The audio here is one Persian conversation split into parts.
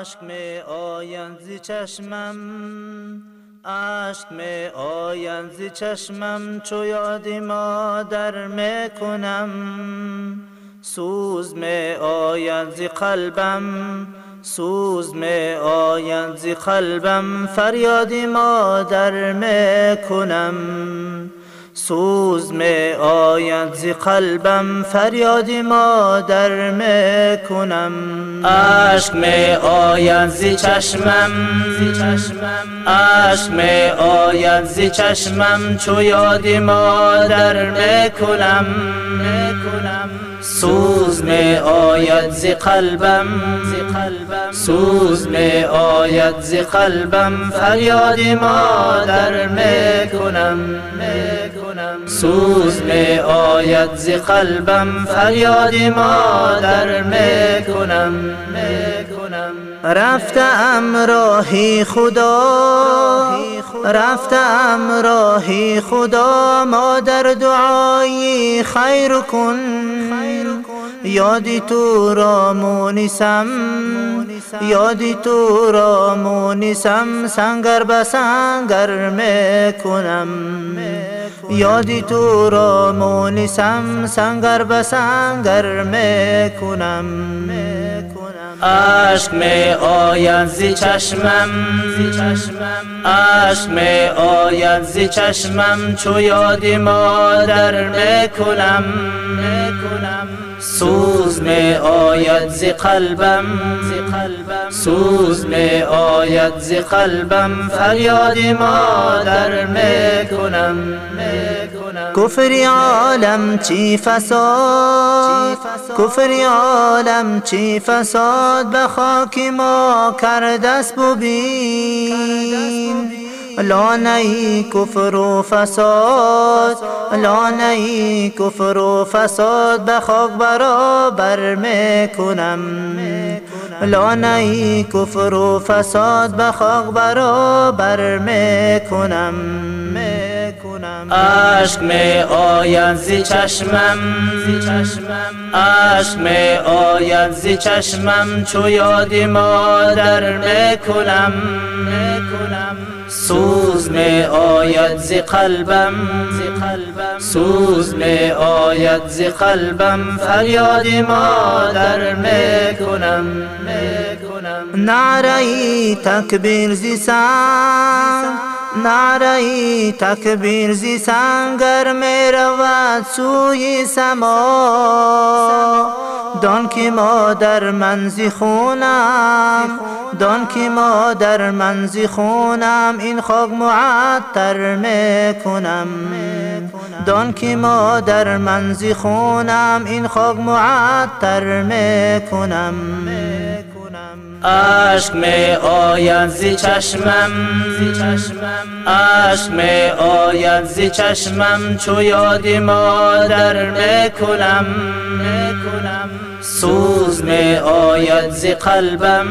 اشک می آیند زی چشمم. اشک می آیند زی چشمم. چو یادی مادر می کنم. سوز می آیند زی قلبم. سوز می آیند زی قلبم. فریادی مادر می کنم. سوز می آید زی قلبم فریادی مادر می کنم. عشق می آید زی چشمم. عشق می آید زی چشمم چو یادی مادر می کنم. سوز می آید زی قلبم. سوز می آید زی قلبم فریادی مادر می کنم. سوز می آید زی قلبم فریادی مادر می کنم رفتم راهی خدا رفتم راهی خدا مادر دعایی خیر کن. یادی تو را مونسم یادی تو را مونسم سنگر به سنگر می‌کنم. یادی تو را مونسم سنگر به سنگر می‌کنم. عشق می آید زی چشمم. عشق می آید زی چشمم. چو یادی مادر می‌کنم. سوز می آید زی قلبم. سوز می آید زی قلبم. فریادی مادر می‌کنم کفری عالم چی فساد؟ کفری عالم چی فساد؟ به خاک ما کردست ببین لانه کفر و فساد لانه کفر و فساد به خاک برابر می‌کنم. لانه کفر و فساد به خاک برابر می‌کنم. عشق می آید زی چشمم. عشق می آید زی چشمم. چو یادی مادر می‌کنم. سوز می آید زی قلبم. سوز می آید زی قلبم. فریادی مادر می‌کنم. نعره تکبیر زی سنگ نعره تکبیر زی سنگر می رود سوی سما. دان که ما در منزی خونم دان که ما در منزی خونم این خاک معطر می‌کنم دان که ما در منزی خونم این خاک معطر می‌کنم عشق می آید زی چشمم. عشق می آید زی چشمم. چو یادی مادر می‌کنم سوز می آید زی قلبم.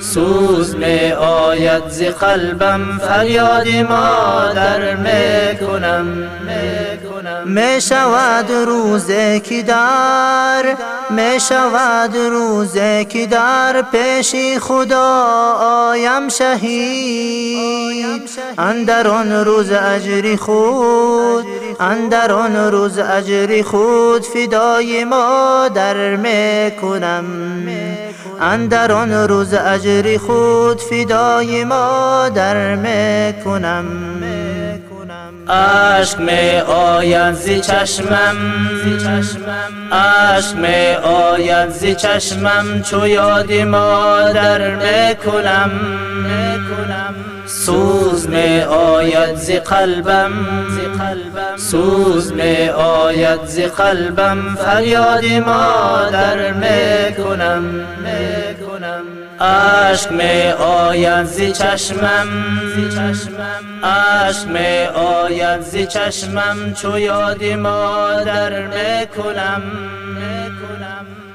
سوز می آید زی قلبم. فریادی مادر می‌کنم می شود روزه کی در می شود روزه کی در پیشی خدا آیم شهید. اندر آن روز اجری خود اندر آن روز اجری خود فدای مادر می‌کنم اندر آن روز اجری خود فدای مادر می‌کنم عشق می آید زی چشمم. عشق می آید زی چشمم. چو یادی مادر می‌کنم سوز می آید زی قلبم. سوز می آید زی قلبم. فریادی مادر می‌کنم عشق می آید زی چشمم. عشق می آید زی چشمم. چو یادی مادر می‌کنم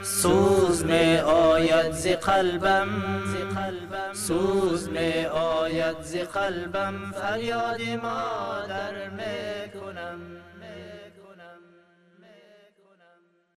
سوز می آید زی قلبم. سوز می آید زی قلبم فریادی مادر می‌کنم